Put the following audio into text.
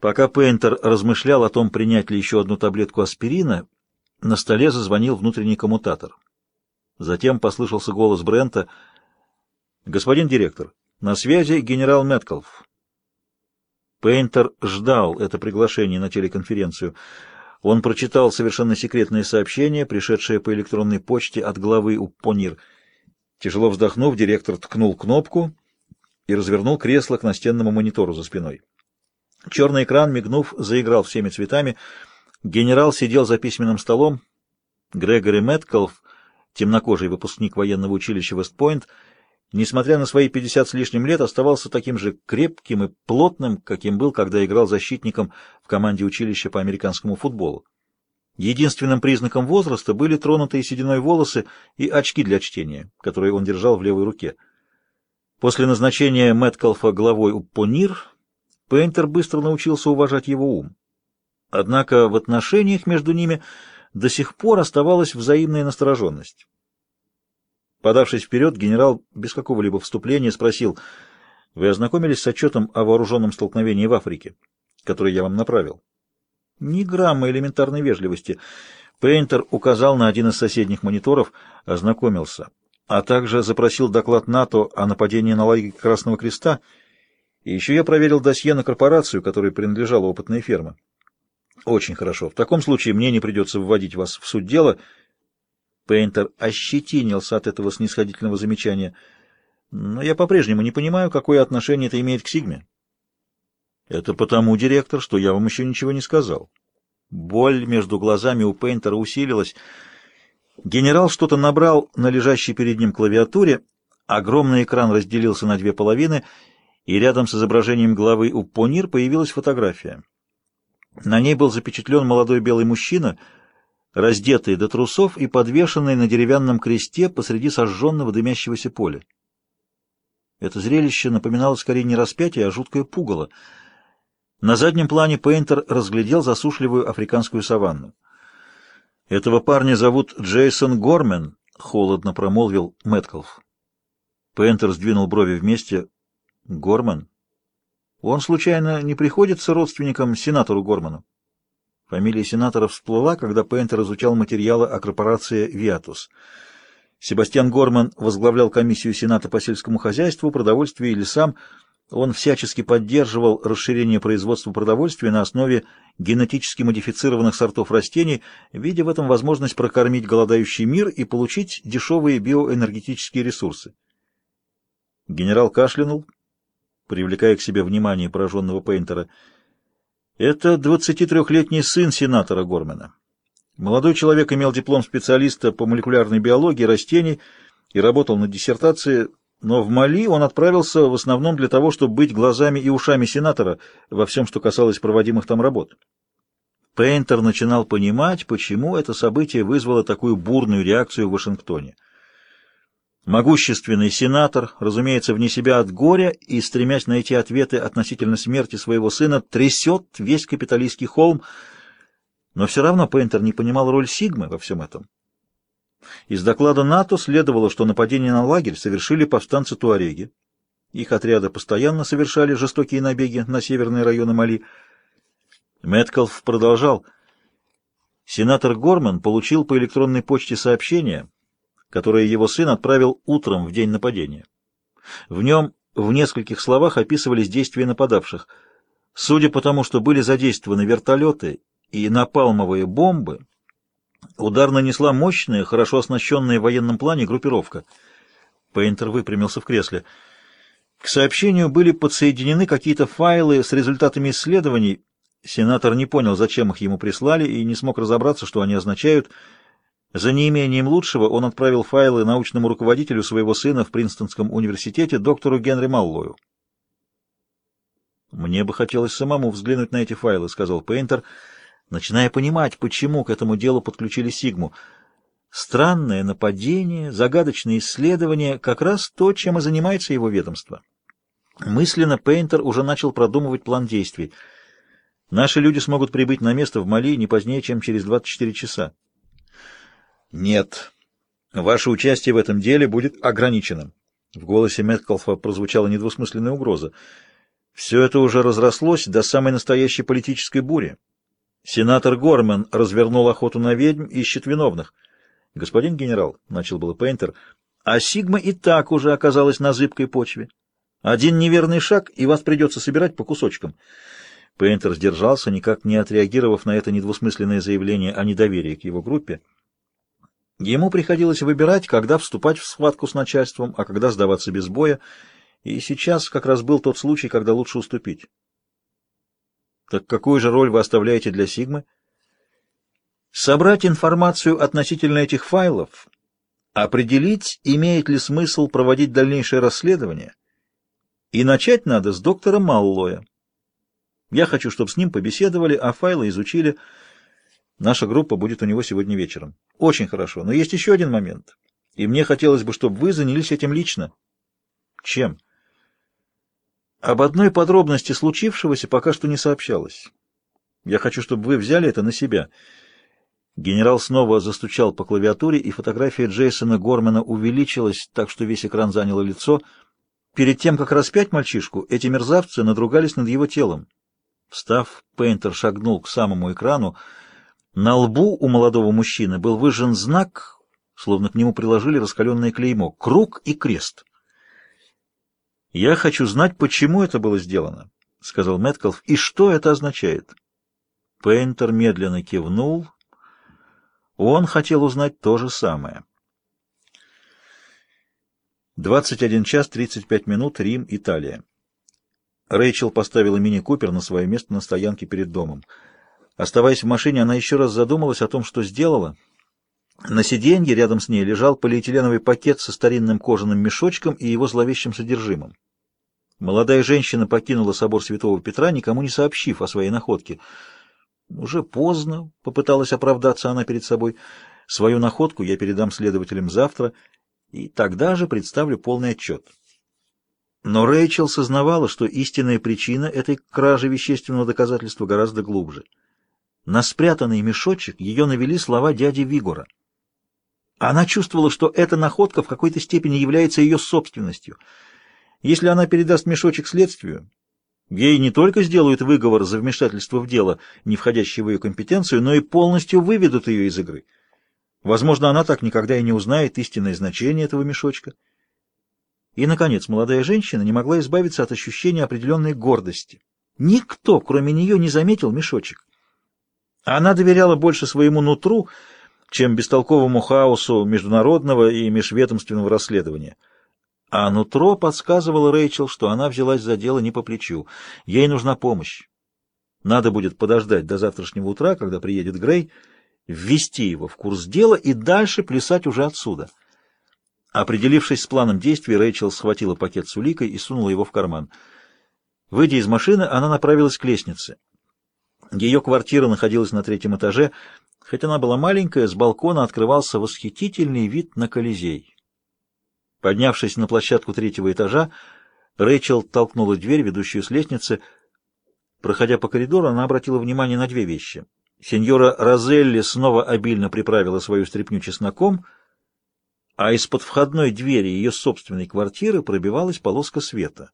Пока Пейнтер размышлял о том, принять ли еще одну таблетку аспирина, на столе зазвонил внутренний коммутатор. Затем послышался голос Брента. «Господин директор, на связи генерал Мэткалф». Пейнтер ждал это приглашение на телеконференцию. Он прочитал совершенно секретное сообщение, пришедшее по электронной почте от главы УППОНИР. Тяжело вздохнув, директор ткнул кнопку и развернул кресло к настенному монитору за спиной. Черный экран, мигнув, заиграл всеми цветами. Генерал сидел за письменным столом. Грегори Мэткалф, темнокожий выпускник военного училища Вестпойнт, несмотря на свои 50 с лишним лет, оставался таким же крепким и плотным, каким был, когда играл защитником в команде училища по американскому футболу. Единственным признаком возраста были тронутые сединой волосы и очки для чтения, которые он держал в левой руке. После назначения Мэткалфа главой УППОНИР Пейнтер быстро научился уважать его ум. Однако в отношениях между ними до сих пор оставалась взаимная настороженность. Подавшись вперед, генерал без какого-либо вступления спросил, «Вы ознакомились с отчетом о вооруженном столкновении в Африке, который я вам направил?» Ни грамма элементарной вежливости. Пейнтер указал на один из соседних мониторов, ознакомился, а также запросил доклад НАТО о нападении на лагерь Красного Креста — и еще я проверил досье на корпорацию, которой принадлежала опытная ферма. Очень хорошо. В таком случае мне не придется вводить вас в суд дела. Пейнтер ощетинился от этого снисходительного замечания. Но я по-прежнему не понимаю, какое отношение это имеет к Сигме. Это потому, директор, что я вам еще ничего не сказал. Боль между глазами у Пейнтера усилилась. Генерал что-то набрал на лежащей перед ним клавиатуре. Огромный экран разделился на две половины — и рядом с изображением главы Уппонир появилась фотография. На ней был запечатлен молодой белый мужчина, раздетый до трусов и подвешенный на деревянном кресте посреди сожженного дымящегося поля. Это зрелище напоминало скорее не распятие, а жуткое пугало. На заднем плане Пейнтер разглядел засушливую африканскую саванну. «Этого парня зовут Джейсон Гормен», — холодно промолвил Мэткалф. Пейнтер сдвинул брови вместе. Горман? Он, случайно, не приходится родственником сенатору Горману? Фамилия сенатора всплыла, когда Пейнтер изучал материалы о корпорации «Виатус». Себастьян Горман возглавлял комиссию Сената по сельскому хозяйству, продовольствию и лесам. Он всячески поддерживал расширение производства продовольствия на основе генетически модифицированных сортов растений, видя в этом возможность прокормить голодающий мир и получить дешевые биоэнергетические ресурсы. Генерал кашлянул, привлекая к себе внимание пораженного Пейнтера. Это 23-летний сын сенатора Гормена. Молодой человек имел диплом специалиста по молекулярной биологии растений и работал над диссертацией, но в Мали он отправился в основном для того, чтобы быть глазами и ушами сенатора во всем, что касалось проводимых там работ. Пейнтер начинал понимать, почему это событие вызвало такую бурную реакцию в Вашингтоне. Могущественный сенатор, разумеется, вне себя от горя и, стремясь найти ответы относительно смерти своего сына, трясет весь капиталистский холм, но все равно Пейнтер не понимал роль Сигмы во всем этом. Из доклада НАТО следовало, что нападение на лагерь совершили повстанцы Туареги. Их отряды постоянно совершали жестокие набеги на северные районы Мали. Мэткалф продолжал. Сенатор Горман получил по электронной почте сообщение — которое его сын отправил утром в день нападения. В нем в нескольких словах описывались действия нападавших. Судя по тому, что были задействованы вертолеты и напалмовые бомбы, удар нанесла мощная, хорошо оснащенная в военном плане группировка. Пейнтер выпрямился в кресле. К сообщению были подсоединены какие-то файлы с результатами исследований. Сенатор не понял, зачем их ему прислали, и не смог разобраться, что они означают — за неимением лучшего он отправил файлы научному руководителю своего сына в Принстонском университете, доктору Генри Маллою. «Мне бы хотелось самому взглянуть на эти файлы», — сказал Пейнтер, начиная понимать, почему к этому делу подключили Сигму. Странное нападение, загадочные исследования — как раз то, чем и занимается его ведомство. Мысленно Пейнтер уже начал продумывать план действий. Наши люди смогут прибыть на место в Мали не позднее, чем через 24 часа. «Нет. Ваше участие в этом деле будет ограниченным». В голосе Мэткалфа прозвучала недвусмысленная угроза. Все это уже разрослось до самой настоящей политической бури. Сенатор Гормен развернул охоту на ведьм и ищет виновных. «Господин генерал», — начал было Пейнтер, — «а Сигма и так уже оказалась на зыбкой почве. Один неверный шаг, и вас придется собирать по кусочкам». Пейнтер сдержался, никак не отреагировав на это недвусмысленное заявление о недоверии к его группе. Ему приходилось выбирать, когда вступать в схватку с начальством, а когда сдаваться без боя, и сейчас как раз был тот случай, когда лучше уступить. Так какую же роль вы оставляете для Сигмы? Собрать информацию относительно этих файлов, определить, имеет ли смысл проводить дальнейшее расследование, и начать надо с доктора Маллоя. Я хочу, чтобы с ним побеседовали, а файлы изучили. Наша группа будет у него сегодня вечером. Очень хорошо. Но есть еще один момент. И мне хотелось бы, чтобы вы занялись этим лично. Чем? Об одной подробности случившегося пока что не сообщалось. Я хочу, чтобы вы взяли это на себя. Генерал снова застучал по клавиатуре, и фотография Джейсона Гормена увеличилась, так что весь экран заняло лицо. Перед тем, как распять мальчишку, эти мерзавцы надругались над его телом. Встав, Пейнтер шагнул к самому экрану. На лбу у молодого мужчины был выжжен знак, словно к нему приложили раскаленное клеймо — круг и крест. «Я хочу знать, почему это было сделано», — сказал Мэткалф, — «и что это означает». Пейнтер медленно кивнул. Он хотел узнать то же самое. 21 час 35 минут, Рим, Италия. Рэйчел поставила мини-купер на свое место на стоянке перед домом. Оставаясь в машине, она еще раз задумалась о том, что сделала. На сиденье рядом с ней лежал полиэтиленовый пакет со старинным кожаным мешочком и его зловещим содержимым. Молодая женщина покинула собор Святого Петра, никому не сообщив о своей находке. «Уже поздно», — попыталась оправдаться она перед собой. «Свою находку я передам следователям завтра, и тогда же представлю полный отчет». Но Рэйчел сознавала, что истинная причина этой кражи вещественного доказательства гораздо глубже. На спрятанный мешочек ее навели слова дяди Вигора. Она чувствовала, что эта находка в какой-то степени является ее собственностью. Если она передаст мешочек следствию, ей не только сделают выговор за вмешательство в дело, не входящее в ее компетенцию, но и полностью выведут ее из игры. Возможно, она так никогда и не узнает истинное значение этого мешочка. И, наконец, молодая женщина не могла избавиться от ощущения определенной гордости. Никто, кроме нее, не заметил мешочек. Она доверяла больше своему нутру, чем бестолковому хаосу международного и межведомственного расследования. А нутро подсказывало Рэйчел, что она взялась за дело не по плечу. Ей нужна помощь. Надо будет подождать до завтрашнего утра, когда приедет Грей, ввести его в курс дела и дальше плясать уже отсюда. Определившись с планом действий, Рэйчел схватила пакет с уликой и сунула его в карман. Выйдя из машины, она направилась к лестнице. Ее квартира находилась на третьем этаже. Хоть она была маленькая, с балкона открывался восхитительный вид на Колизей. Поднявшись на площадку третьего этажа, Рэйчел толкнула дверь, ведущую с лестницы. Проходя по коридору, она обратила внимание на две вещи. Сеньора Розелли снова обильно приправила свою стряпню чесноком — а из-под входной двери ее собственной квартиры пробивалась полоска света.